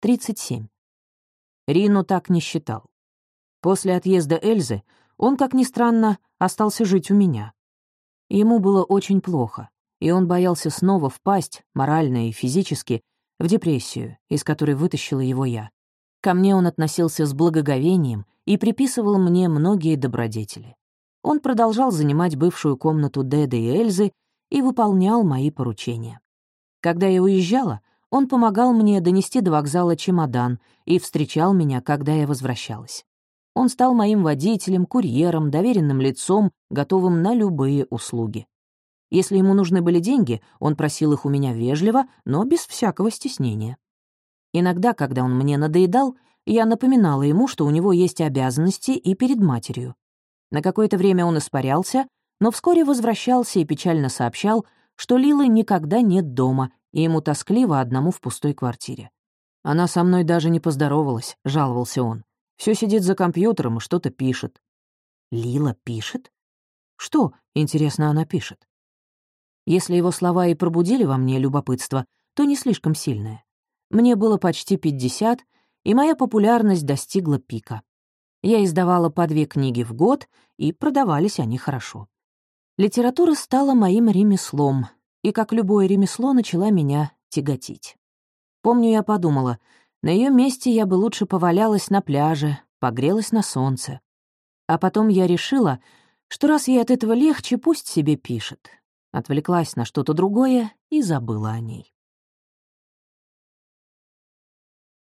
37. Рину так не считал. После отъезда Эльзы он, как ни странно, остался жить у меня. Ему было очень плохо, и он боялся снова впасть, морально и физически, в депрессию, из которой вытащила его я. Ко мне он относился с благоговением и приписывал мне многие добродетели. Он продолжал занимать бывшую комнату Деды и Эльзы и выполнял мои поручения. Когда я уезжала, он помогал мне донести до вокзала чемодан и встречал меня, когда я возвращалась. Он стал моим водителем, курьером, доверенным лицом, готовым на любые услуги. Если ему нужны были деньги, он просил их у меня вежливо, но без всякого стеснения. Иногда, когда он мне надоедал, я напоминала ему, что у него есть обязанности и перед матерью. На какое-то время он испарялся, но вскоре возвращался и печально сообщал, что Лилы никогда нет дома, и ему тоскливо одному в пустой квартире. «Она со мной даже не поздоровалась», — жаловался он. Все сидит за компьютером и что-то пишет». «Лила пишет? Что, интересно, она пишет?» Если его слова и пробудили во мне любопытство, то не слишком сильное. Мне было почти пятьдесят, и моя популярность достигла пика. Я издавала по две книги в год, и продавались они хорошо. Литература стала моим ремеслом, и, как любое ремесло, начала меня тяготить. Помню, я подумала, на ее месте я бы лучше повалялась на пляже, погрелась на солнце. А потом я решила, что раз ей от этого легче, пусть себе пишет. Отвлеклась на что-то другое и забыла о ней.